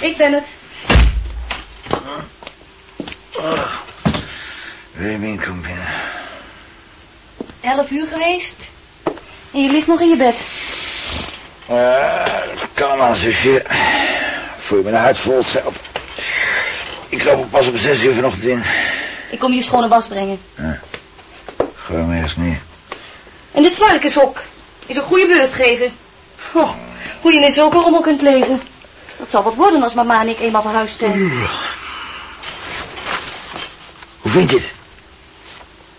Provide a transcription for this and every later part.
Ik ben het. Kom binnen. Elf uur geweest. En je ligt nog in je bed. Uh, kan hem aan, zusje. Voel je de huid vol scheld. Ik kroop pas om zes uur vanochtend in. Ik kom je schone was brengen. Ja. Gewoon ergens neer. En dit varkenshok is een goede beurt geven. Oh, hoe je in zulke rommel kunt leven. Dat zal wat worden als mama en ik eenmaal verhuisd. Hoe vind je het?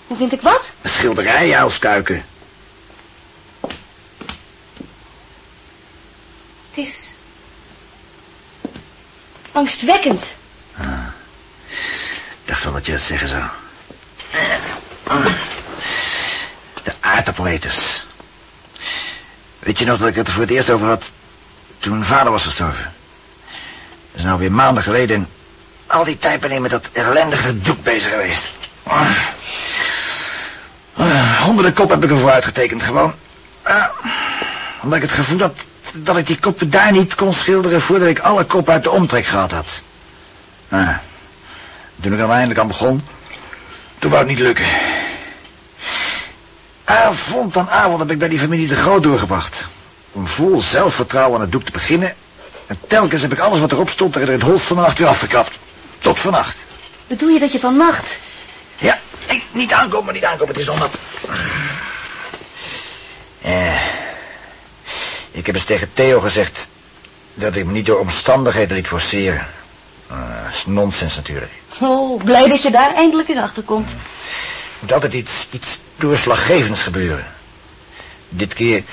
Hoe vind ik wat? Een schilderij, uilskuiken. Het is... angstwekkend. Ah. Ik dacht wel dat je dat zeggen zou. De aardappeleters. Weet je nog dat ik het er voor het eerst over had... toen vader was gestorven? Is nou weer maanden geleden... en al die tijd ben ik met dat ellendige doek bezig geweest. Honderden kop heb ik ervoor uitgetekend, gewoon. omdat ik het gevoel had dat ik die koppen daar niet kon schilderen... voordat ik alle koppen uit de omtrek gehad had. toen ik er eindelijk aan begon... toen wou het niet lukken. Avond aan avond heb ik bij die familie de Groot doorgebracht. Om vol zelfvertrouwen aan het doek te beginnen... en telkens heb ik alles wat erop stond... er in het holst van de nacht weer afgekapt. Tot vannacht. Bedoel je dat je vannacht... Ja, ik, niet aankomen, niet aankomen. Het is omdat... Eh, ik heb eens tegen Theo gezegd... dat ik me niet door omstandigheden liet forceren. Uh, dat is nonsens natuurlijk. Oh, blij dat je daar eindelijk eens achter komt. Er moet altijd iets, iets doorslaggevends gebeuren. Dit keer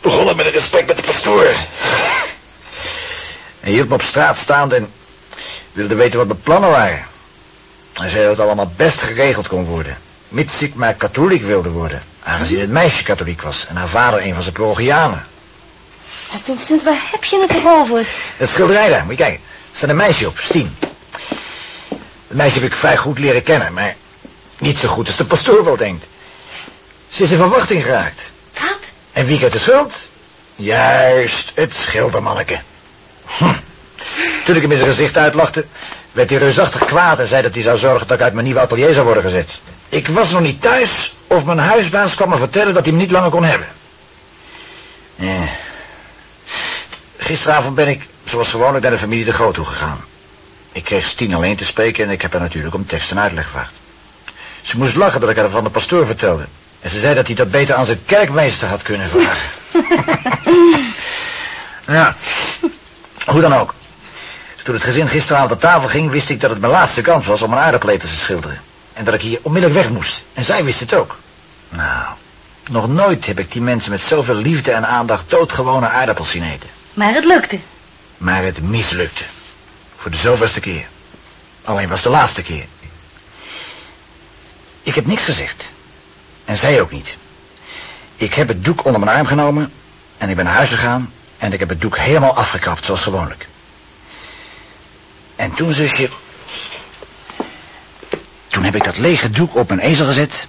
begon het met een gesprek met de pastoor. Hij hield me op straat staande en wilde weten wat mijn plannen waren. Hij zei dat het allemaal best geregeld kon worden. Mits ik maar katholiek wilde worden. Aangezien het meisje katholiek was en haar vader een van zijn parochianen. Vincent, waar heb je het over? Het schilderij daar, moet je kijken. Er staat een meisje op, Stien. Het meisje heb ik vrij goed leren kennen, maar niet zo goed als de pastoor wel denkt. Ze is in verwachting geraakt. Wat? En wie krijgt de schuld? Juist, het schildermanneke. Hm. Toen ik hem in zijn gezicht uitlachte, werd hij reusachtig kwaad en zei dat hij zou zorgen dat ik uit mijn nieuwe atelier zou worden gezet. Ik was nog niet thuis of mijn huisbaas kwam me vertellen dat hij me niet langer kon hebben. Ja. Gisteravond ben ik, zoals gewoonlijk, naar de familie de Groot toe gegaan. Ik kreeg Stien alleen te spreken en ik heb haar natuurlijk om tekst en uitleg gevraagd. Ze moest lachen dat ik haar van de pastoor vertelde. En ze zei dat hij dat beter aan zijn kerkmeester had kunnen vragen. ja, hoe dan ook. Toen het gezin gisteravond aan tafel ging, wist ik dat het mijn laatste kans was om een aardappeleter te schilderen. En dat ik hier onmiddellijk weg moest. En zij wist het ook. Nou, nog nooit heb ik die mensen met zoveel liefde en aandacht doodgewone aardappels zien eten. Maar het lukte. Maar het mislukte. Voor de zoveelste keer. Alleen was de laatste keer. Ik heb niks gezegd. En zij ook niet. Ik heb het doek onder mijn arm genomen en ik ben naar huis gegaan en ik heb het doek helemaal afgekapt zoals gewoonlijk. En toen, zusje... Toen heb ik dat lege doek op mijn ezel gezet...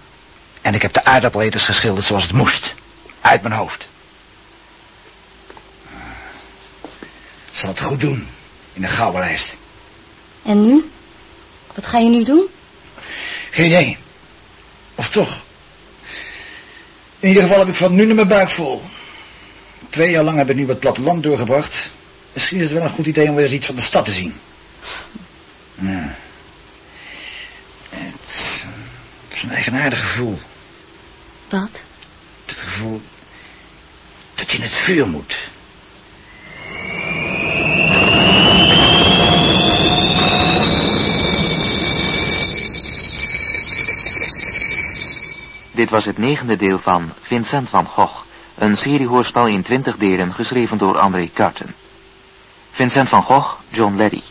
en ik heb de aardappeleters geschilderd zoals het moest. Uit mijn hoofd. Ik zal het goed doen in de gouden lijst. En nu? Wat ga je nu doen? Geen idee. Of toch? In ieder geval heb ik van nu naar mijn buik vol. Twee jaar lang heb ik nu het platteland doorgebracht. Misschien is het wel een goed idee om weer eens iets van de stad te zien. Ja. Het, het is een eigenaardig gevoel. Wat? Het gevoel dat je in het vuur moet. Dit was het negende deel van Vincent van Gogh, een seriehoorspel in twintig delen geschreven door André Carton. Vincent van Gogh, John Leddy.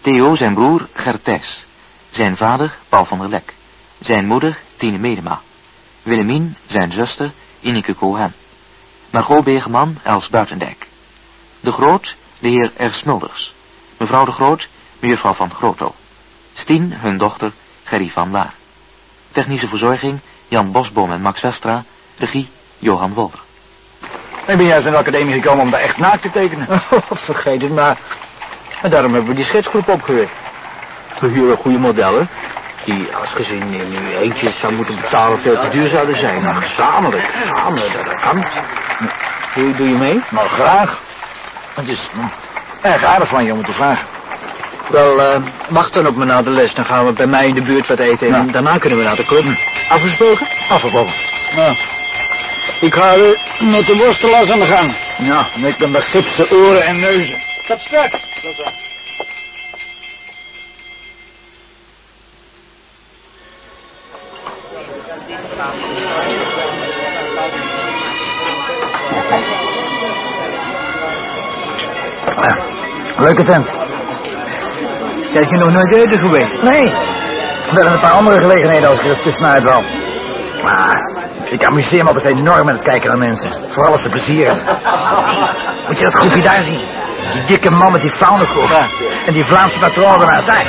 Theo zijn broer Gertes. Zijn vader Paul van der Lek. Zijn moeder Tine Medema. Willemien zijn zuster Ineke Cohen. Margot Begeman Els Buitendijk. De Groot de heer R. Smulders. Mevrouw de Groot mejuffrouw van Grootel. Stien hun dochter Gerry van Laar. Technische verzorging Jan Bosboom en Max Westra. Regie Johan Wolter. Ik ben juist in de academie gekomen om daar echt naakt te tekenen. Vergeet het maar. En daarom hebben we die schetsgroep opgericht. We huren goede modellen. Die als gezin nu eentje zou moeten betalen veel te duur zouden zijn. Maar gezamenlijk, samen, dat, dat kan. Doe, doe je mee? Nou, graag. Het is hm, erg aardig van je om het te vragen. Wel, eh, wacht dan op me na de les. Dan gaan we bij mij in de buurt wat eten. En daarna kunnen we naar de club. Afgesproken? Afgebroken. Nou, ik ga er met de worstelaars aan de gang. Ja, en ik ben de gipsen oren en neuzen. Tot straks. Leuke tent. Zijn je nog nooit eerder geweest? Nee. Wel een paar andere gelegenheden als ik er eens tussenuit wou. Maar ik amuseer me altijd enorm met het kijken naar mensen. Vooral als ze plezier hebben. Moet je dat groepje daar zien? Die dikke man met die faunekop. Ja. En die Vlaamse patroon ernaast. Daar.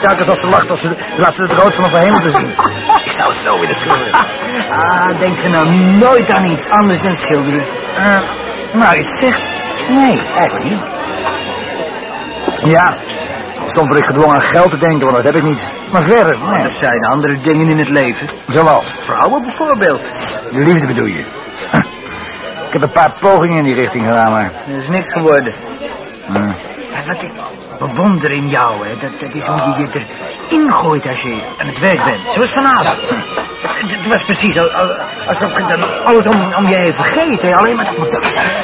Telkens als ze lacht, als ze, laat ze het rood van de hemel te zien. Ik zou het zo willen schilderen. Ah, denk je nou nooit aan iets anders dan schilderen? Eh, nou, je zegt... Nee, eigenlijk niet. Ja, soms word ik gedwongen aan geld te denken, want dat heb ik niet. Maar verder, Maar nee. er zijn andere dingen in het leven. Zoals? Vrouwen bijvoorbeeld. De liefde bedoel je? Ik heb een paar pogingen in die richting gedaan, maar... Er is niks geworden. En wat ik bewonder in jou, hè, dat, dat is hoe je je erin gooit als je aan het werk bent. Zoals vanavond. Het, het was precies al- al- alsof je dan alles om, om je heen vergeet. Hè? Alleen maar dat moet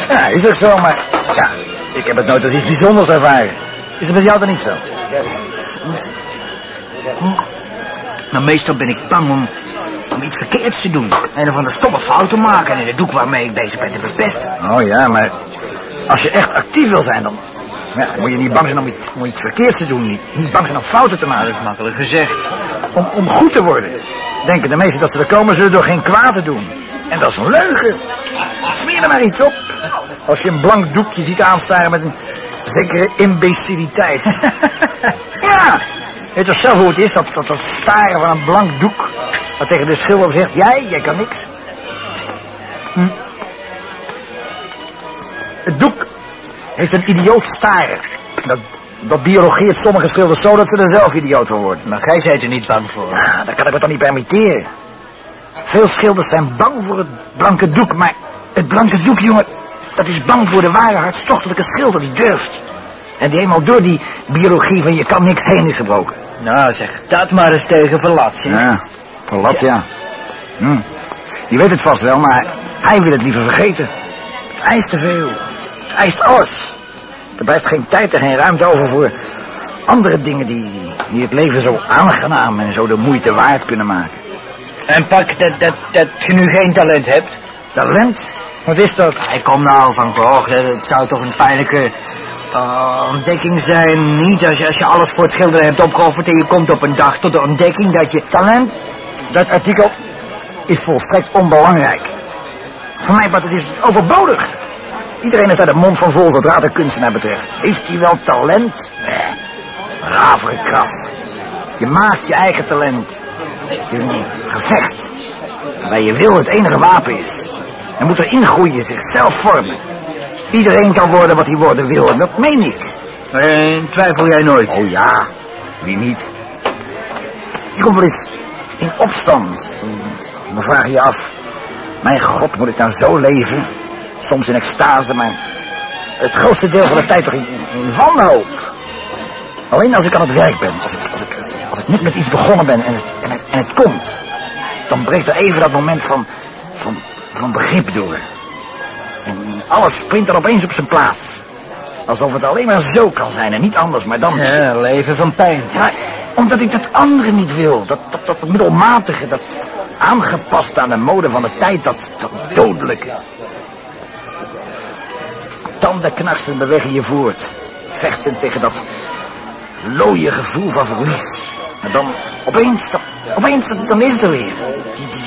Ja, is ook zo, maar... Ja, ik heb het nooit als iets bijzonders ervaren. Is het met jou dan niet zo? Maar meestal ben ik bang om, om iets verkeerds te doen. Een of andere stomme fout te maken in het doek waarmee ik bezig ben te verpesten. Oh ja, maar... Als je echt actief wil zijn, dan... Ja, moet je niet bang zijn om iets, om iets verkeerds te doen. Niet, niet bang zijn om fouten te maken. Dat is makkelijk gezegd. Om, om goed te worden. Denken de meesten dat ze er komen zullen door geen kwaad te doen. En dat is een leugen. Smeer er maar iets op. Als je een blank doekje ziet aanstaren met een zekere imbeciliteit. ja, weet je zelf hoe het is, dat, dat, dat staren van een blank doek. Dat tegen de schilder zegt, jij, jij kan niks. Hm. Het doek heeft een idioot staren. Dat, dat biologeert sommige schilders zo dat ze er zelf idioot van worden. Maar gij zijt er niet bang voor. Ja, dat kan ik me toch niet permitteren. Veel schilders zijn bang voor het blanke doek, maar het blanke doek, jongen, dat is bang voor de ware hartstochtelijke schilder die durft. En die eenmaal door die biologie van je kan niks heen is gebroken. Nou, zeg dat maar eens tegen Verlat, zeg. Ja, verlat, ja. Hm. Die weet het vast wel, maar hij wil het liever vergeten. Het eist te veel. Het eist alles. Er blijft geen tijd en geen ruimte over voor andere dingen die, die het leven zo aangenaam en zo de moeite waard kunnen maken. En pak dat, dat, dat je nu geen talent hebt. Talent? Wat is dat? Ik kom nou van dat- het zou toch een pijnlijke eh, ontdekking zijn. Niet als je, als je alles voor het schilderen hebt opgeofferd en je komt op een dag tot de ontdekking dat je... Talent? Dat artikel is volstrekt onbelangrijk. Voor mij, wat het is overbodig. Iedereen heeft daar de mond van vol zodra een kunstenaar betreft. Heeft hij wel talent? Nee. Ravere kras. Je maakt je eigen talent. Het is een gevecht. Waarbij je wil het enige wapen is. Je moet erin groeien, zichzelf vormen. Iedereen kan worden wat hij worden wil en dat meen ik. Eh, twijfel jij nooit? Oh ja, wie niet? Je komt wel eens in opstand. Dan vraag je je af... Mijn god, moet ik nou zo leven? Soms in extase, maar... Het grootste deel van de tijd toch in, in wanhoop. Alleen als ik aan het werk ben. Als ik, als ik, als ik net met iets begonnen ben en het, en het, en het komt... Dan breekt er even dat moment van, van, van begrip door. En alles springt dan opeens op zijn plaats. Alsof het alleen maar zo kan zijn en niet anders, maar dan... Ja, leven van pijn. Ja, omdat ik dat andere niet wil. Dat, dat, dat middelmatige, dat aangepast aan de mode van de tijd, dat, dat dodelijke. Tandenknarsen bewegen je voort. Vechten tegen dat looie gevoel van verlies. En dan opeens, dat, opeens dat- dan is het er weer.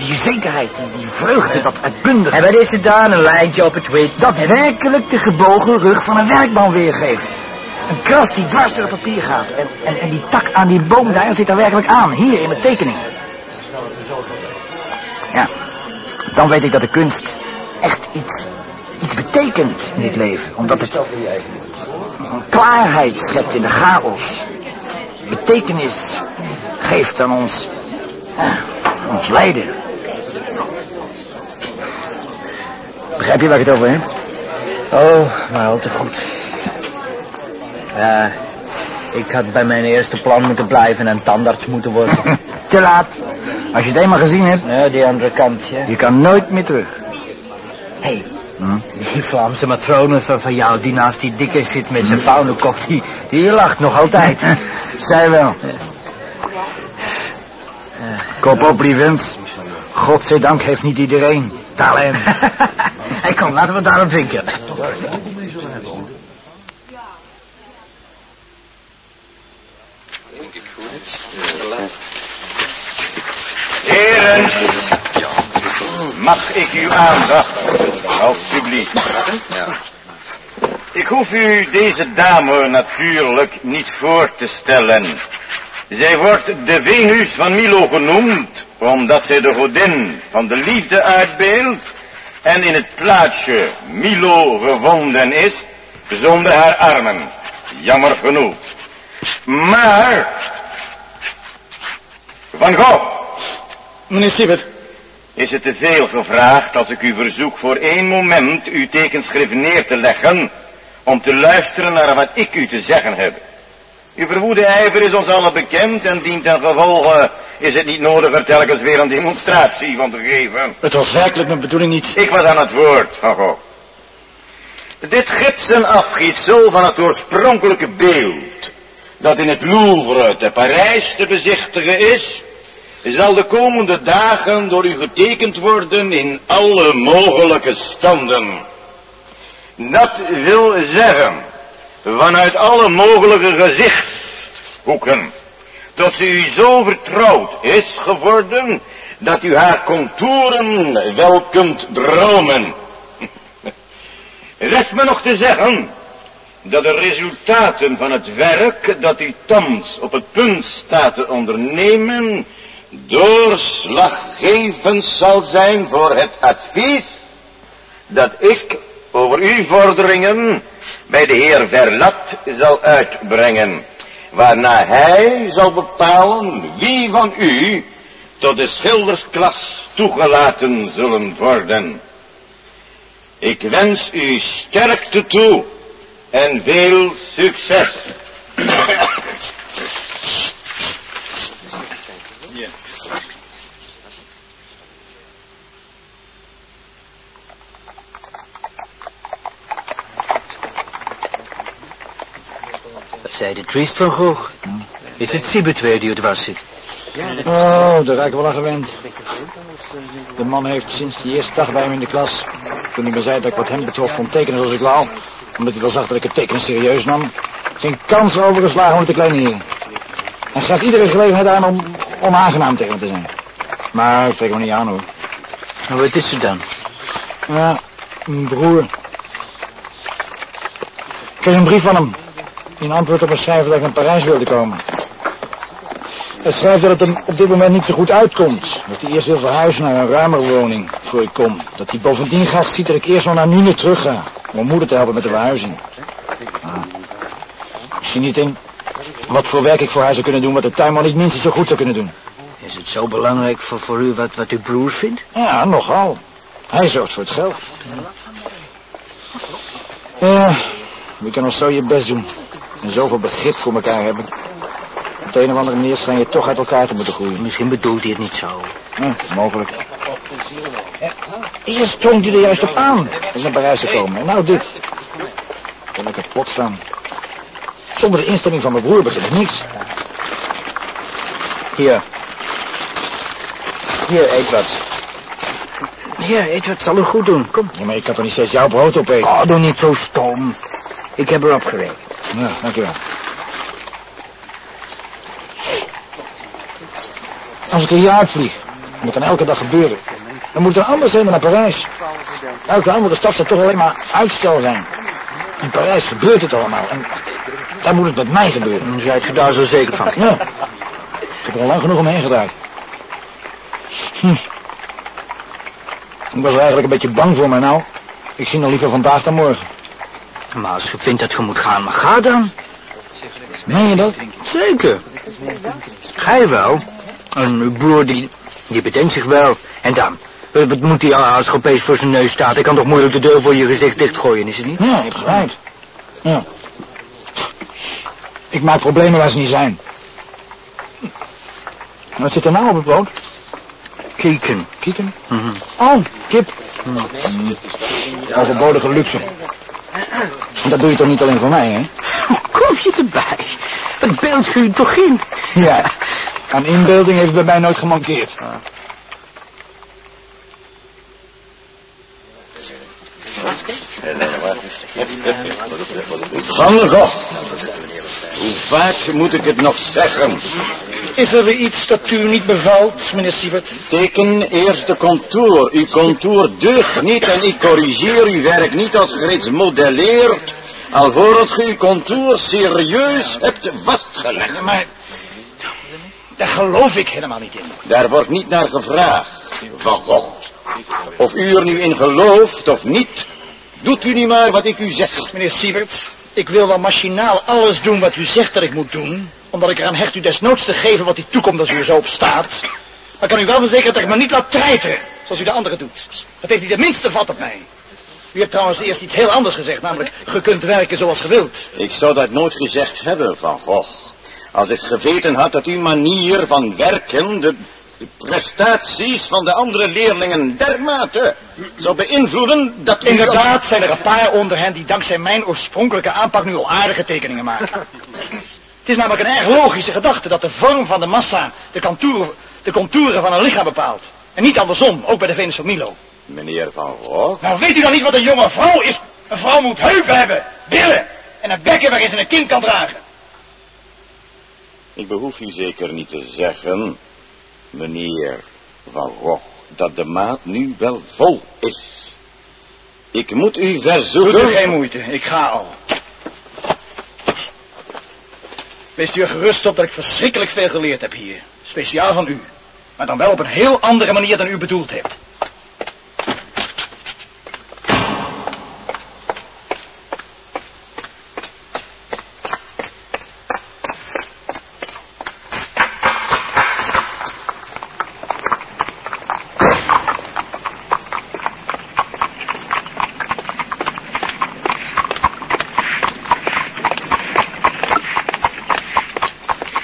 Die, zekerheid, die, die vreugde, dat uitbundige. En wat is het dan? Een lijntje op het wit. Dat werkelijk de gebogen rug van een werkman weergeeft. Een kras die dwars door het papier gaat. En, en, en die tak aan die boom daar zit er werkelijk aan. Hier in de tekening. Ja. Dan weet ik dat de kunst echt iets iets betekent in dit leven. Omdat het een klaarheid schept in de chaos. Betekenis geeft aan ons, ja, ons lijden. Begrijp je waar ik het over heb? Oh, maar al te goed. Ja, ik had bij mijn eerste plan moeten blijven en tandarts moeten worden. Te laat. Als je het eenmaal gezien hebt, ja, die andere kant, ja. je kan nooit meer terug. Hé, hey, die Vlaamse matrone van, van jou, die naast die dikke zit met zijn faunekop, die, die lacht nog altijd. Zij wel. Kop op, lievens. Godzijdank heeft niet iedereen talent. hey, kom, laten we het daarop drinken. Heren, mag ik uw aandacht, alsjeblieft. Ik hoef u deze dame natuurlijk niet voor te stellen. Zij wordt de Venus van Milo genoemd, omdat zij de godin van de liefde uitbeeldt en in het plaatsje Milo gevonden is, zonder haar armen. Jammer genoeg. Maar, Van Gogh, Meneer Siebert. is het te veel gevraagd als ik u verzoek voor één moment uw tekenschrift neer te leggen om te luisteren naar wat ik u te zeggen heb? Uw verwoede ijver is ons allen bekend en dient ten gevolge is het niet nodig er telkens weer een demonstratie van te geven. Het was werkelijk mijn bedoeling niet. Ik was aan het woord. Dit gipsen afgietsel van het oorspronkelijke beeld dat in het Louvre te Parijs te bezichtigen is, zal de komende dagen door u getekend worden in alle mogelijke standen. Dat wil zeggen, vanuit alle mogelijke gezichtshoeken, tot ze u zo vertrouwd is geworden, dat u haar contouren wel kunt dromen. Rest me nog te zeggen, dat de resultaten van het werk dat u thans op het punt staat te ondernemen, doorslaggevend zal zijn voor het advies dat ik over uw vorderingen bij de heer Verlat zal uitbrengen, waarna hij zal bepalen wie van u tot de schildersklas toegelaten zullen worden. Ik wens u sterkte toe en veel succes. Zei de triest van Gogh? Is het Siebert weer die er dwars zit? Oh, daar raak ik wel aan gewend. De man heeft sinds die eerste dag bij hem in de klas... toen hij me zei dat ik wat hem betrof kon tekenen zoals ik wou... omdat hij wel zag dat ik het tekenen serieus nam... geen kans overgeslagen om te kleineren. En gaf iedere gelegenheid aan om onaangenaam tegen me te zijn. Maar ik trek me niet aan hoor. En wat is er dan? Ja, mijn broer. Ik kreeg een brief van hem. In antwoord op een schrijver dat ik naar Parijs wilde komen. Hij schrijft dat het hem op dit moment niet zo goed uitkomt. Dat hij eerst wil verhuizen naar een ruimere woning voor ik kom. Dat hij bovendien graag ziet dat ik eerst nog naar Nune terug ga. Om mijn moeder te helpen met de verhuizing. Ah. Ik zie niet in wat voor werk ik voor haar zou kunnen doen... wat de tuinman niet minstens zo goed zou kunnen doen. Is het zo belangrijk voor, voor u wat, wat uw broer vindt? Ja, nogal. Hij zorgt voor het geld. Ja, je kan nog zo je best doen. En zoveel begrip voor elkaar hebben. Op de een of andere manier schijn je toch uit elkaar te moeten groeien. Misschien bedoelt hij het niet zo. Ja, mogelijk. Ja, eerst hij er juist op aan om naar Parijs te komen. En nou dit. Ik ben lekker kapot staan. Zonder de instemming van mijn broer begint het niks. Hier. Hier, eet wat. Hier, eet wat. Zal u goed doen. Kom. Ja, maar ik kan toch niet steeds jouw brood opeten? Oh, doe niet zo stom. Ik heb erop gerekend. Ja, dankjewel. Als ik een jaar uitvlieg, en dat kan elke dag gebeuren, dan moet het er anders zijn dan naar Parijs. Elke andere stad zal toch alleen maar uitstel zijn. In Parijs gebeurt het allemaal en daar moet het met mij gebeuren. Dan zijt je daar zo zeker van. Ja, ik heb er al lang genoeg omheen gedraaid. Hm. Ik was er eigenlijk een beetje bang voor mij nou. Ik ging al liever vandaag dan morgen. Maar als je vindt dat je moet gaan, maar ga dan. Meen je dat? Zeker. Ga je wel. En uw broer, die, die bedenkt zich wel. En dan? Eh, Wat moet hij als je opeens voor zijn neus staat? Hij kan toch moeilijk de deur voor je gezicht dichtgooien, is het niet? Ja, je hebt gelijk. Ja. Ik maak problemen waar ze niet zijn. Wat zit er nou op het brood? Kieken. Kieken? Oh, kip. Mm. Overbodige luxe. Dat doe je toch niet alleen voor mij, hè? Hoe kom je erbij? Het beeld je toch in? Ja. Aan inbeelding heeft bij mij nooit gemankeerd. Van der Gogh. Hoe vaak moet ik het nog zeggen? Is er weer iets dat u niet bevalt, meneer Siebert? Teken eerst de contour. Uw contour deugt niet en ik corrigeer uw werk niet als je reeds modelleert. Alvorens je uw contour serieus hebt vastgelegd. Maar daar geloof ik helemaal niet in. Daar wordt niet naar gevraagd. Van Gogh. Of u er nu in gelooft of niet, doet u niet maar wat ik u zeg. Meneer Siebert, ik wil wel machinaal alles doen wat u zegt dat ik moet doen. Omdat ik eraan hecht u desnoods te geven wat u toekomt als u er zo op staat. Maar kan u wel verzekeren dat ik me niet laat treiten, zoals u de anderen doet. Dat heeft niet de minste vat op mij. U hebt trouwens eerst iets heel anders gezegd, namelijk, ge kunt werken zoals ge wilt. Ik zou dat nooit gezegd hebben, Van Gogh. Als ik geweten had dat uw manier van werken de, de prestaties van de andere leerlingen dermate zou beïnvloeden dat u... Inderdaad zijn er een paar onder hen die dankzij mijn oorspronkelijke aanpak nu al aardige tekeningen maken. Het is namelijk een erg logische gedachte dat de vorm van de massa de, de contouren van een lichaam bepaalt. En niet andersom, ook bij de Venus van Milo. Meneer Van Gogh, Nou weet u dan niet wat een jonge vrouw is? Een vrouw moet heupen hebben, billen en een bekken waarin ze een kind kan dragen. ik behoef u zeker niet te zeggen, meneer Van Gogh, dat de maat nu wel vol is. Ik moet u Doe verzoeken... er geen moeite, ik ga al. Wees u er gerust op dat ik verschrikkelijk veel geleerd heb hier. Speciaal van u. Maar dan wel op een heel andere manier dan u bedoeld hebt.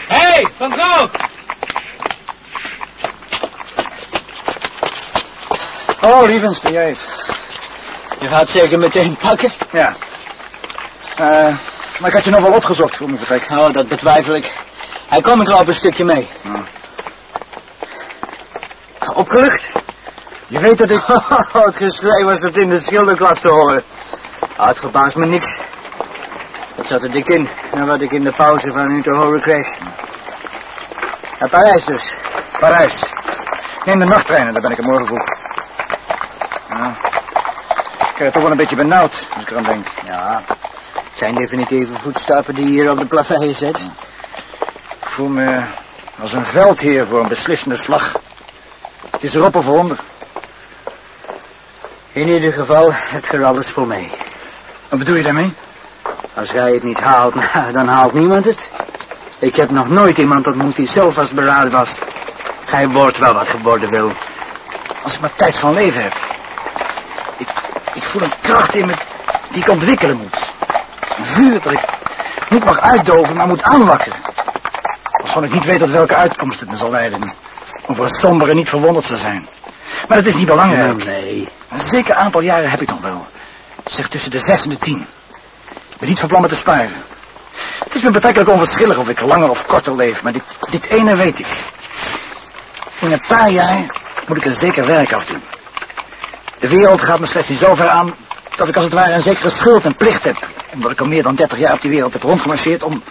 Hé, hey, Van Gogh! Oh, lievens, ben jij het? Je gaat zeker meteen pakken? Ja. Eh, maar ik had je nog wel opgezocht voor mijn vertrek. Oh, dat betwijfel ik. Hij komt ik loop een stukje mee. Opgelucht? Je weet dat ik... het geschreeuw was dat in de schilderklas te horen. Ah, het verbaast me niks. Dat zat er dik in, naar wat ik in de pauze van u te horen kreeg. Naar Parijs dus. Parijs. Neem de nachttreinen, daar ben ik er morgen vroeg. Ik krijg het toch wel een beetje benauwd, als ik eraan denk. Ja, het zijn definitieve voetstappen die je hier op de plaveien zet. Ik voel me als een veldheer voor een beslissende slag. Het is erop of eronder. In ieder geval heb je er alles voor mee. Wat bedoel je daarmee? Als jij het niet haalt, nou, dan haalt niemand het. Ik heb nog nooit iemand ontmoet die zo vastberaden was. Gij wordt wel wat geworden wil. Als ik maar tijd van leven heb. Ik, voel een kracht in me die ik ontwikkelen moet. Een vuur dat ik niet mag uitdoven, maar moet aanwakkeren. Waarvan ik niet weet tot welke uitkomst het me zal leiden. Over het sombere niet verwonderd zou zijn. Maar dat is niet belangrijk. nee. Een zeker aantal jaren heb ik nog wel. Zeg tussen de zes en de tien. Ik ben niet van plan me te sparen. Het is me betrekkelijk onverschillig of ik langer of korter leef, maar dit, dit ene weet ik. In een paar jaar moet ik er zeker werk afdoen. De wereld gaat me slechts in zover aan dat ik als het ware een zekere schuld en plicht heb. Omdat ik al meer dan 30 jaar op die wereld heb rondgemarcheerd om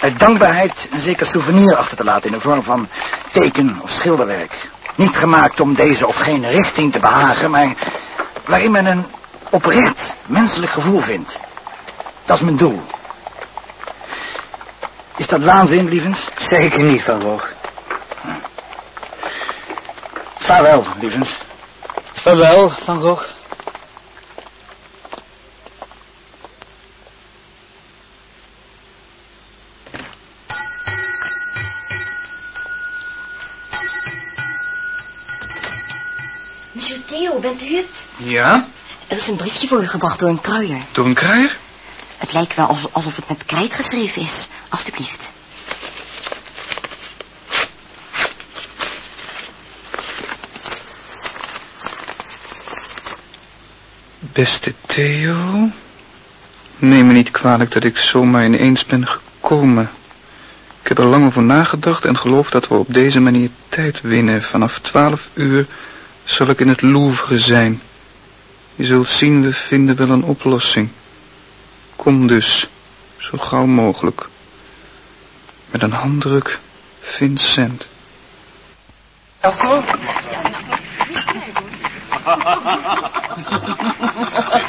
uit dankbaarheid een zeker souvenir achter te laten in de vorm van teken of schilderwerk. Niet gemaakt om deze of gene richting te behagen, maar waarin men een oprecht menselijk gevoel vindt. Dat is mijn doel. Is dat waanzin, lievens? Zeker niet, Van Gogh. Vaarwel, lievens. Vaarwel, Van Gogh. Monsieur Theo, bent u het? Ja? Er is een briefje voor u gebracht door een kruier. Door een kruier? Het lijkt wel alsof het met krijt geschreven is. Alsjeblieft. Beste Theo, neem me niet kwalijk dat ik zomaar ineens ben gekomen. Ik heb er lang over nagedacht en geloof dat we op deze manier tijd winnen. Vanaf twaalf uur zal ik in het Louvre zijn. Je zult zien, we vinden wel een oplossing. Kom dus, zo gauw mogelijk. Met een handdruk, Vincent.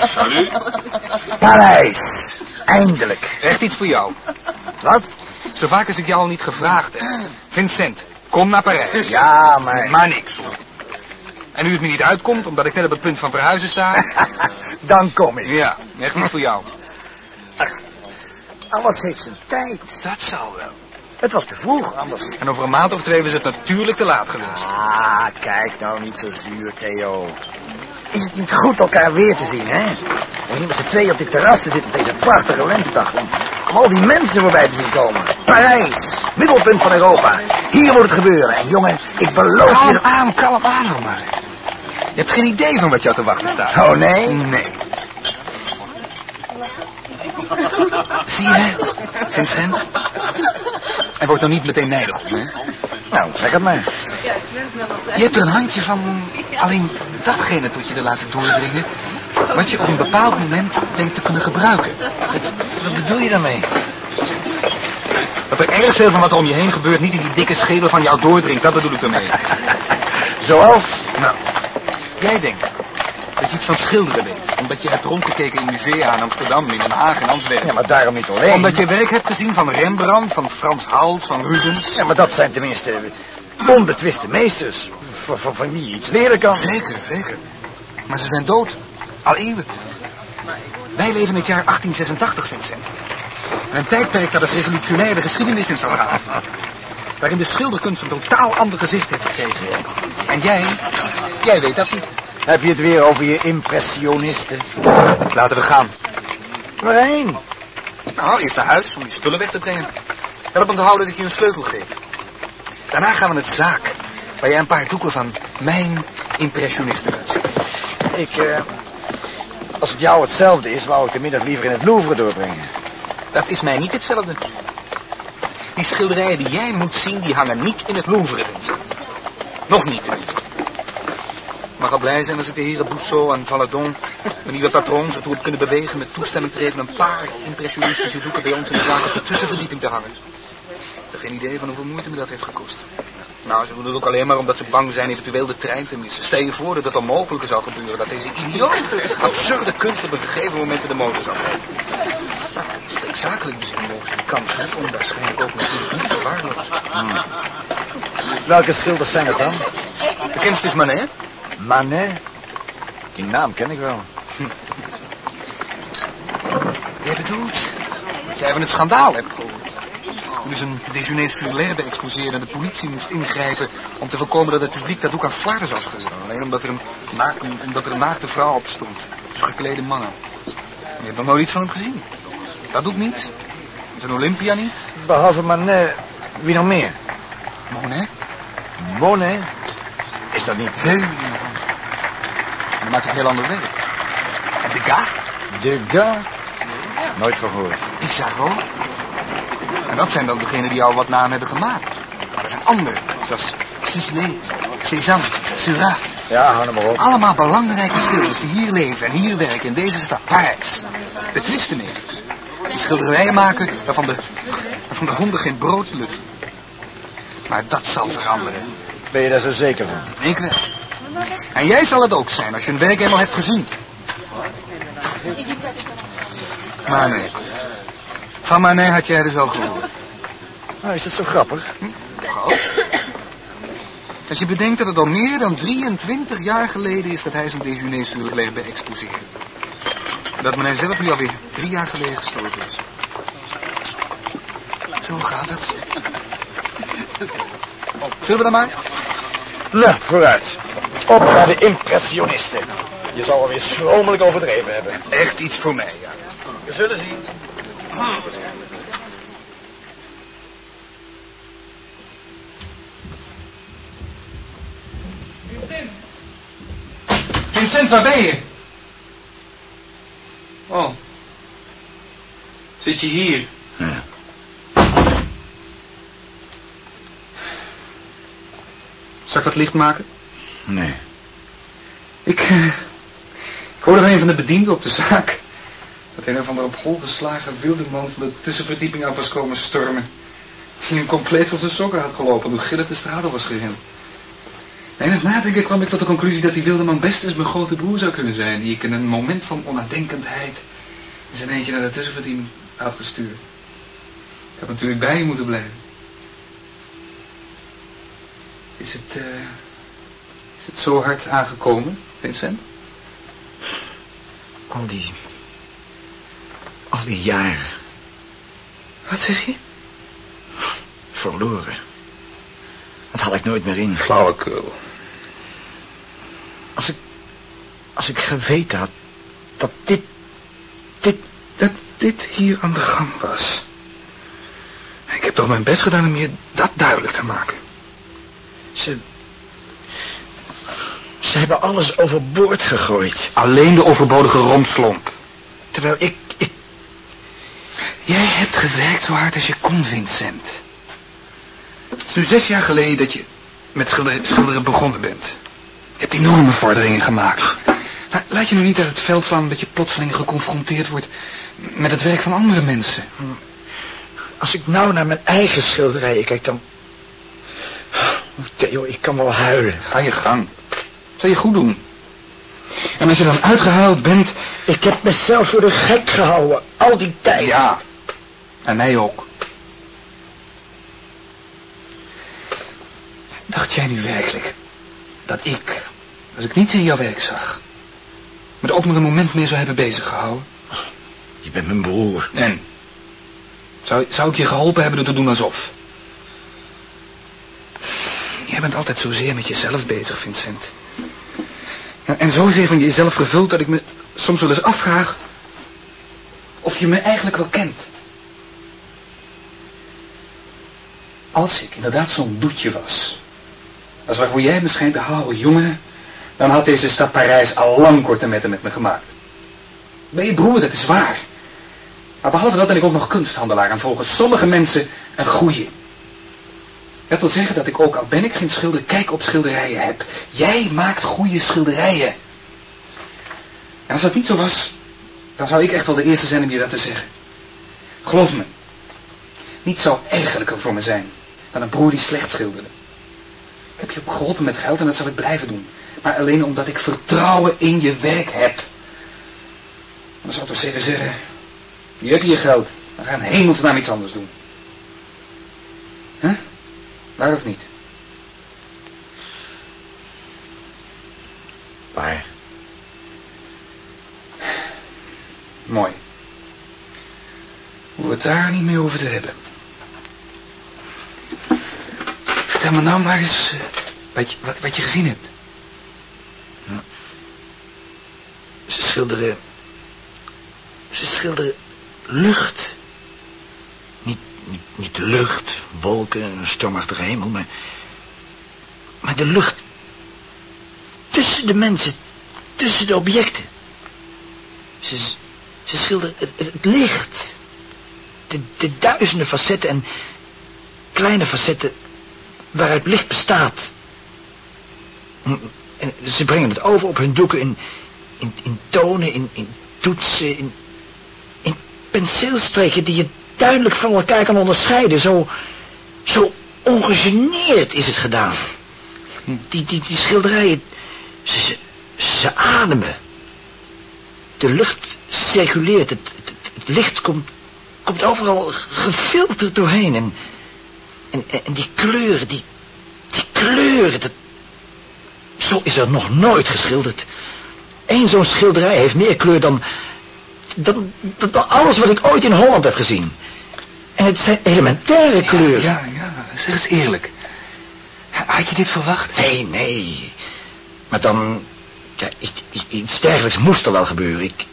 Salut. Parijs. Eindelijk. Echt iets voor jou. Wat? Zo vaak als ik jou al niet gevraagd heb. Vincent, kom naar Parijs. Ja, maar... Maar niks hoor. En nu het me niet uitkomt, omdat ik net op het punt van verhuizen sta. Dan kom ik. ja, echt iets voor jou. Alles heeft zijn tijd. Dat zal wel. Het was te vroeg, anders... En over een maand of twee is het natuurlijk te laat geweest. Ah, kijk nou niet zo zuur, Theo. Is het niet goed elkaar weer te zien, hè? Om hier met z'n tweeën op dit terras te zitten op deze prachtige lentedag. Om, om al die mensen voorbij te zien komen. Parijs, middelpunt van Europa. Hier moet het gebeuren. En jongen, ik beloof je... Kalm aan, kalm aan, maar. Je hebt geen idee van wat jou te wachten staat. Oh, nee? Nee. Zie je, Vincent? Hij wordt nog niet meteen me, hè? Nou, zeg het maar. Je hebt er een handje van alleen datgene tot je er laten doordringen... wat je op een bepaald moment denkt te kunnen gebruiken. Wat bedoel je daarmee? Dat er erg veel van wat er om je heen gebeurt niet in die dikke schedel van jou doordringt, dat bedoel ik ermee. Zoals? Nou, jij denkt dat je iets van schilderen weet. Omdat je hebt rondgekeken in musea in Amsterdam, in Den Haag en Antwerpen. Ja, maar daarom niet alleen. Omdat je werk hebt gezien van Rembrandt, van Frans Hals, van Rubens. Ja, maar dat zijn tenminste onbetwiste meesters. Van, van, van wie je iets leren kan. Zeker, zeker. Maar ze zijn dood. Al eeuwen. Wij leven in het jaar 1886, Vincent. En een tijdperk dat als revolutionaire geschiedenis in zal gaan. Waarin de schilderkunst een totaal ander gezicht heeft gekregen. En jij, jij weet dat niet. Heb je het weer over je impressionisten? Laten we gaan. Waarheen? Nou, eerst naar huis om je spullen weg te brengen. Help onthouden dat ik je een sleutel geef. Daarna gaan we naar het zaak, waar jij een paar doeken van mijn impressionisten kunt zien. Ik, eh... Als het jou hetzelfde is, wou ik de middag liever in het Louvre doorbrengen. Dat is mij niet hetzelfde. Die schilderijen die jij moet zien, die hangen niet in het Louvre, Vincent. Nog niet, tenminste. Mag al blij zijn als ik de heren Bousseau en Valadon, mijn nieuwe patroon, ertoe heb kunnen bewegen met toestemming te geven een paar impressionistische doeken bij ons in de zaak op de tussenverdieping te hangen. Ik heb geen idee van hoeveel moeite me dat heeft gekost. Nou, ze doen het ook alleen maar omdat ze bang zijn eventueel de trein te missen. Stel je voor dat het onmogelijke zou gebeuren. Dat deze idiote, absurde kunst op een gegeven moment in de motor zou komen. Nou, zakelijk bezien mogen ze die kans niet onwaarschijnlijk ook natuurlijk niet verwaarlozen. Welke schilders zijn het dan? Bekendst is Manet. Manet? Die naam ken ik wel. Jij bedoelt dat jij van het schandaal hebt gehoord. Toen is een déjeuner sur l'herbe exposeerde en de politie moest ingrijpen om te voorkomen dat het publiek dat ook aan flarden zou scheuren. Alleen omdat er een, naakte, omdat er een naakte vrouw op stond. Dus geklede mannen. Je hebt nog nooit iets van hem gezien. Dat doet niet. Zijn Olympia niet. Behalve Manet, wie nog meer? Monet. Monet? Is dat niet Hij maakt ook heel ander werk. Degas. Degas? Nooit van gehoord. Pissarro. En dat zijn dan degenen die al wat naam hebben gemaakt. Maar er zijn anderen, zoals Sisley, Cézanne, Seurat. Ja, hou hem maar op. Allemaal belangrijke schilders die hier leven en hier werken in deze stad, Parijs. De twistenmeesters. Die schilderijen maken waarvan de, waarvan de honden geen brood lusten. Maar dat zal veranderen. Ben je daar zo zeker van? Ik wel. En jij zal het ook zijn als je hun werk eenmaal hebt gezien. Maar nee. Van Manet had jij dus al gehoord. Nou, is dat zo grappig? Gauw. Als je bedenkt dat het al meer dan 23 jaar geleden is dat hij zijn déjeuner sur l'herbe exposeerde. En dat men zelf nu alweer drie jaar geleden gestorven is. Zo gaat het. Zullen we dan maar? Nou, vooruit. Op naar de impressionisten. Je zal alweer schromelijk overdreven hebben. Echt iets voor mij, ja. We zullen zien. Vincent! Vincent, waar ben je? Oh. Zit je hier? Ja. Zal ik wat licht maken? Nee. Ik, eh, ik hoorde van een van de bedienden op de zaak. Dat een of andere op hol geslagen wilde man van de tussenverdieping af was komen stormen. Die hem compleet van zijn sokken had gelopen toen gillend de straat op was gerend. En in het nadenken kwam ik tot de conclusie dat die wilde man best eens mijn grote broer zou kunnen zijn. Die ik in een moment van onnadenkendheid in zijn eentje naar de tussenverdieping had gestuurd. Ik had natuurlijk bij je moeten blijven. Is het, eh, het zo hard aangekomen, Vincent? Al die... Al die jaren Wat zeg je? verloren. Dat had ik nooit meer in. Flauwekul. Als ik... Als ik geweten had... Dat dit... Dit... Dat dit hier aan de gang was. Ik heb toch mijn best gedaan om je dat duidelijk te maken. Ze... Ze hebben alles overboord gegooid. Alleen de overbodige romslomp. Terwijl ik... ik Jij hebt gewerkt zo hard als je kon, Vincent. Het is nu zes jaar geleden dat je met schilderen, begonnen bent. Je hebt enorme vorderingen gemaakt. Laat je nu niet uit het veld slaan dat je plotseling geconfronteerd wordt met het werk van andere mensen. als ik nou naar mijn eigen schilderijen kijk, dan... Theo, ik kan wel huilen. Ga je gang. Zal je goed doen. En als je dan uitgehaald bent... Ik heb mezelf voor de gek gehouden. Al die tijd. Ja. En mij ook. Dacht jij nu werkelijk dat ik, als ik niets in jouw werk zag, me er ook maar een moment mee zou hebben bezig gehouden? Je bent mijn broer. En? Zou, zou ik je geholpen hebben door te doen alsof? Jij bent altijd zozeer met jezelf bezig, Vincent. Ja, En zozeer van jezelf gevuld dat ik me soms wel eens afvraag of je me eigenlijk wel kent. Als ik inderdaad zo'n doetje was, als waarvoor jij me schijnt te houden, jongen, dan had deze stad Parijs al lang korte metten met me gemaakt. Ben je broer, dat is waar. Maar behalve dat ben ik ook nog kunsthandelaar en volgens sommige mensen een goeie. Dat wil zeggen dat ik ook, al ben ik geen schilder, kijk op schilderijen heb. Jij maakt goede schilderijen. En als dat niet zo was, dan zou ik echt wel de eerste zijn om je dat te zeggen. Geloof me, niets zou ergerlijker voor me zijn dan een broer die slecht schilderde. Ik heb je geholpen met geld en dat zal ik blijven doen. Maar alleen omdat ik vertrouwen in je werk heb. Dan zou ik toch zeker zeggen, hier heb je je geld. We gaan hemelsnaam iets anders doen. Huh? Waar of niet? Waar? Mooi. Hoe we het daar niet meer over te hebben. Vertel me nou maar eens eh, wat, je, wat, wat je gezien hebt. Ze schilderen... Ze schilderen lucht. Niet, de lucht, wolken, een stormachtige hemel, maar... Maar de lucht... Tussen de mensen, tussen de objecten. Ze, ze schilderen het, het licht. De, de duizenden facetten en kleine facetten waaruit licht bestaat. En ze brengen het over op hun doeken in, in, in tonen, in, in toetsen, in, in penseelstreken die je duidelijk van elkaar kan onderscheiden. Zo, zo ongegeneerd is het gedaan. Die, die, die schilderijen, ze, ze, ademen. De lucht circuleert, het licht komt, komt overal gefilterd doorheen. En, en, en die kleuren, die, die kleuren, dat, zo is er nog nooit geschilderd. Eén zo'n schilderij heeft meer kleur dan, dan, dan, dan alles wat ik ooit in Holland heb gezien. En het zijn elementaire kleuren. Ja, ja, zeg eens eerlijk. Had je dit verwacht? Nee, nee. Maar dan... Ja, iets, iets- iets dergelijks moest er wel gebeuren. Ik,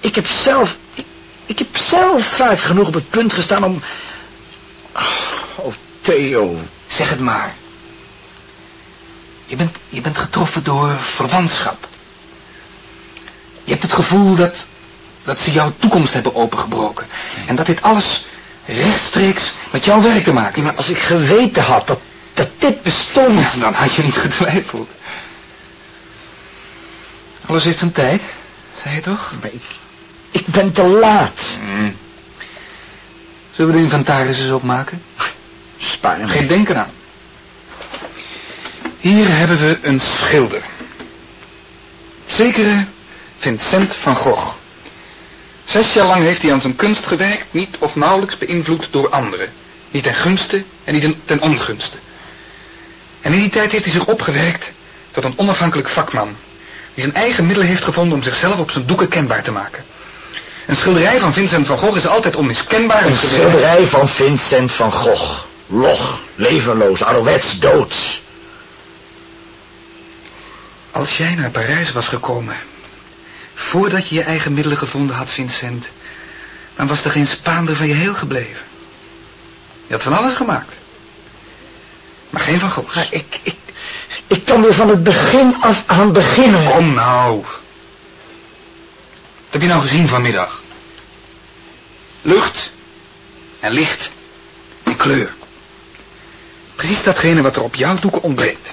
ik heb zelf... Ik, ik heb zelf vaak genoeg op het punt gestaan om... Oh, Theo. Zeg het maar. Je bent, je bent getroffen door verwantschap. Je hebt het gevoel dat, dat ze jouw toekomst hebben opengebroken. En dat dit alles rechtstreeks met jouw werk te maken Ja, maar als ik geweten had dat, dat dit bestond... heeft. Dan had je niet getwijfeld. Alles heeft zijn tijd, zei je toch? Maar ik, ik ben te laat. Zullen we de inventaris eens opmaken? Spaar me. Geen denken aan. Hier hebben we een schilder. Zekere Vincent van Gogh. Zes jaar lang heeft hij aan zijn kunst gewerkt, niet of nauwelijks beïnvloed door anderen. Niet ten gunste en niet ten ongunste. En in die tijd heeft hij zich opgewerkt tot een onafhankelijk vakman. Die zijn eigen middelen heeft gevonden om zichzelf op zijn doeken kenbaar te maken. Een schilderij van Vincent van Gogh is altijd onmiskenbaar Een schilderij van Vincent van Gogh. Log, levenloos, ouderwets, doods. Als jij naar Parijs was gekomen, voordat je je eigen middelen gevonden had, Vincent, dan was er geen spaander van je heel gebleven. Je had van alles gemaakt. Maar geen van. Maar ik, ik, ik kan weer van het begin af aan beginnen. Kom nou. Wat heb je nou gezien vanmiddag? Lucht en licht en kleur. Precies datgene wat er op jouw doeken ontbreekt.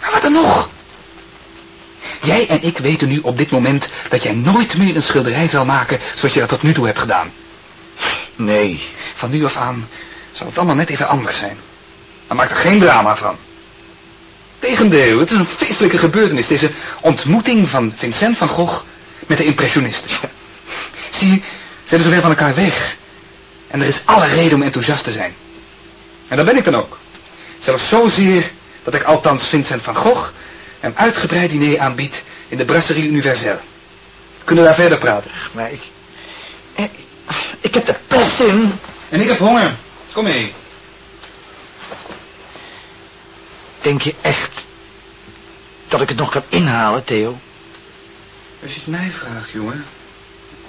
Maar wat er nog? Jij en ik weten nu op dit moment dat jij nooit meer een schilderij zal maken zoals je dat tot nu toe hebt gedaan. Nee, Van nu af aan zal het allemaal net even anders zijn. Maar maak er geen drama van. Tegendeel, het is een feestelijke gebeurtenis. Deze ontmoeting van Vincent van Gogh met de impressionisten. Zie je, ze hebben zo weer van elkaar weg. En er is alle reden om enthousiast te zijn. En dat ben ik dan ook. Zelfs zozeer dat ik althans Vincent van Gogh een uitgebreid diner aanbied in de Brasserie Universelle. Kunnen we daar verder praten? maar ik... Ik, ik heb de pest in. En ik heb honger. Kom mee. Denk je echt dat ik het nog kan inhalen, Theo? Als je het mij vraagt, jongen,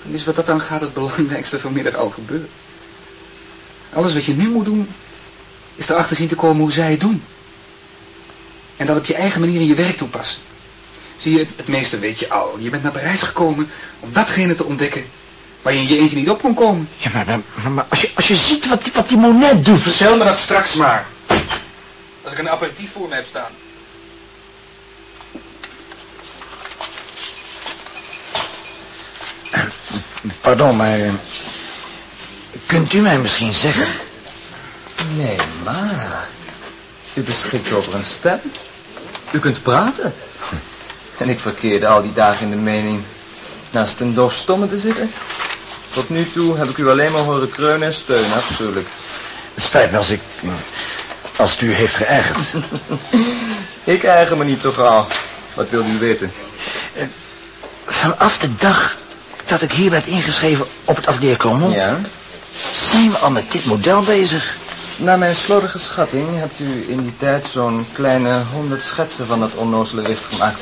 dan is wat dat dan gaat het belangrijkste vanmiddag al gebeurd. Alles wat je nu moet doen, is erachter zien te komen hoe zij het doen. En dat op je eigen manier in je werk toepassen. Zie je, het, het meeste weet je al. Je bent naar Parijs gekomen om datgene te ontdekken waar je in je eentje niet op kon komen. Ja, maar, maar, maar- als, je, als je ziet wat die, wat die Monet doet... Vertel me dat straks maar. Als ik een aperitief voor me heb staan. Pardon, maar... eh, Kunt u mij misschien zeggen... Nee, maar... U beschikt over een stem. U kunt praten. En ik verkeerde al die dagen in de mening naast een doofstomme te zitten. Tot nu toe heb ik u alleen maar horen kreunen en steunen, natuurlijk. Het spijt me als ik... eh, Als het u heeft geërgerd. Ik eigen me niet zo gauw. Wat wilt u weten? Vanaf de dag dat ik hier werd ingeschreven op het Cormont... Ja? zijn we al met dit model bezig. Naar mijn slordige schatting hebt u in die tijd zo'n kleine honderd schetsen van dat onnozele licht gemaakt.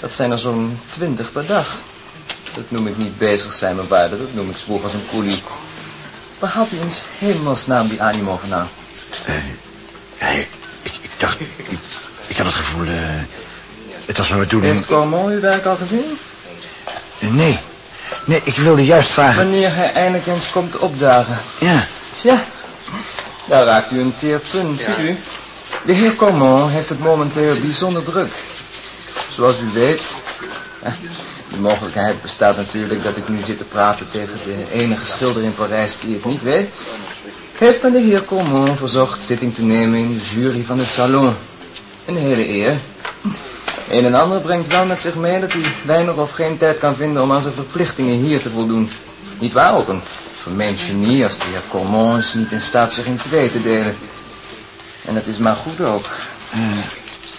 Dat zijn er zo'n twintig per dag. Dat noem ik niet bezig zijn, mijn waarde. Dat noem ik zwoeg als een koelie. Waar haalt u in hemelsnaam die animo vandaan? Ja, ik, dacht... Ik, ik had het gevoel... eh, het was mijn bedoeling... Heeft Cormont uw werk al gezien? Nee. Nee, ik wilde juist vragen... Wanneer hij eindelijk eens komt opdagen. Ja, Tja, daar raakt u een teer punt, ziet u. De heer Cormont heeft het momenteel bijzonder druk. Zoals u weet... De mogelijkheid bestaat natuurlijk dat ik nu zit te praten tegen de enige schilder in Parijs die het niet weet. Heeft dan de heer Cormont verzocht zitting te nemen in de jury van het salon. Een hele eer. Een en ander brengt wel met zich mee dat hij weinig of geen tijd kan vinden om aan zijn verplichtingen hier te voldoen. Niet waar ook een vermeend genie als de heer Cormont is niet in staat zich in twee te delen. En dat is maar goed ook.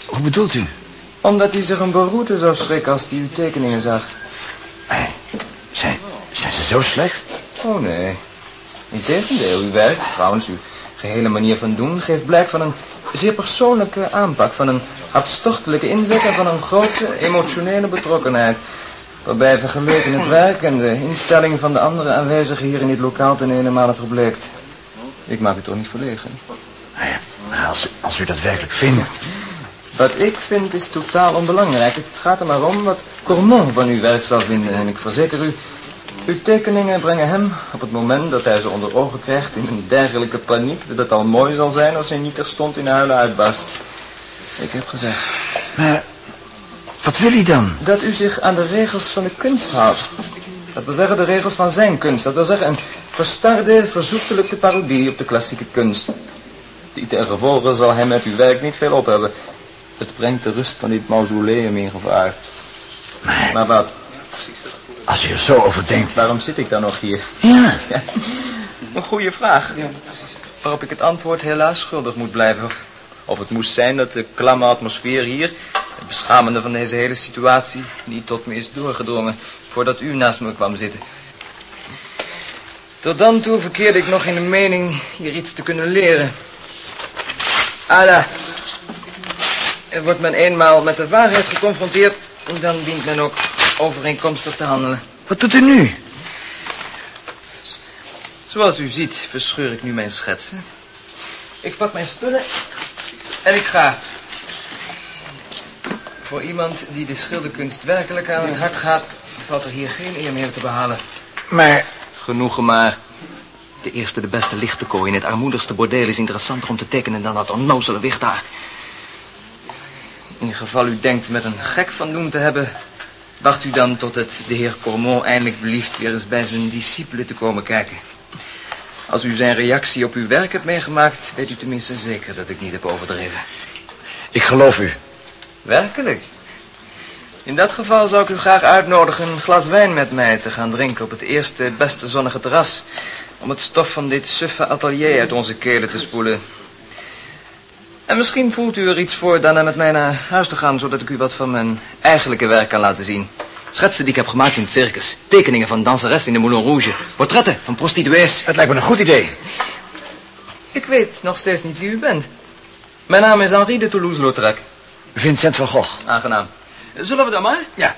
hoe bedoelt u? Omdat hij zich een beroerte zou schrikken als hij uw tekeningen zag. Eh, Zijn, zijn ze zo slecht? Oh nee. Integendeel, uw werk, trouwens uw gehele manier van doen, geeft blijk van een zeer persoonlijke aanpak, van een hartstochtelijke inzet en van een grote emotionele betrokkenheid. Waarbij vergeleken het werk en de instelling van de andere aanwezigen hier in dit lokaal ten ene verbleekt. Ik maak u toch niet verlegen. Nou ja, maar als, u- als u dat werkelijk vindt. Wat ik vind is totaal onbelangrijk. Het gaat er maar om wat Cormon van uw werk zal vinden. En ik verzeker u, uw tekeningen brengen hem op het moment dat hij ze onder ogen krijgt in een dergelijke paniek dat het al mooi zal zijn als hij niet terstond in huilen uitbarst. Ik heb gezegd Maar wat wil hij dan? dat u zich aan de regels van de kunst houdt. Dat wil zeggen de regels van zijn kunst. Dat wil zeggen een verstarde, verzoekelijke parodie op de klassieke kunst. Die ten gevolge zal hij met uw werk niet veel op hebben. Het brengt de rust van dit mausoleum in gevaar. Maar Maar wat? als u er zo over denkt. Waarom zit ik dan nog hier? Ja. Ja, een goede vraag. Waarop ik het antwoord helaas schuldig moet blijven. Of het moest zijn dat de klamme atmosfeer hier, het beschamende van deze hele situatie, niet tot me is doorgedrongen voordat u naast me kwam zitten. Tot dan toe verkeerde ik nog in de mening hier iets te kunnen leren. Ada, er wordt men eenmaal met de waarheid geconfronteerd, dan dient men ook overeenkomstig te handelen. Wat doet u nu? Zoals u ziet verscheur ik nu mijn schetsen. Ik pak mijn spullen en ik ga. Voor iemand die de schilderkunst werkelijk aan het hart gaat, valt er hier geen eer meer te behalen. Maar Genoegen maar. De eerste, de beste lichtpekooi in het armoedigste bordeel is interessanter om te tekenen dan dat onnozele wicht daar. In geval u denkt met een gek van doen te hebben, wacht u dan tot het de heer Cormon eindelijk belieft weer eens bij zijn discipelen te komen kijken. Als u zijn reactie op uw werk hebt meegemaakt, weet u tenminste zeker dat ik niet heb overdreven. ik geloof u. Werkelijk? In dat geval zou ik u graag uitnodigen een glas wijn met mij te gaan drinken op het eerste, het beste zonnige terras. Om het stof van dit suffe atelier uit onze kelen te spoelen. En misschien voelt u er iets voor daarna met mij naar huis te gaan, zodat ik u wat van mijn eigenlijke werk kan laten zien. Schetsen die ik heb gemaakt in het circus. Tekeningen van danseressen in de Moulin Rouge. Portretten van prostituees. Het lijkt me een goed idee. Ik weet nog steeds niet wie u bent. Mijn naam is Henri de Toulouse-Lautrec. Vincent van Gogh. Aangenaam. Zullen we dan maar? Ja.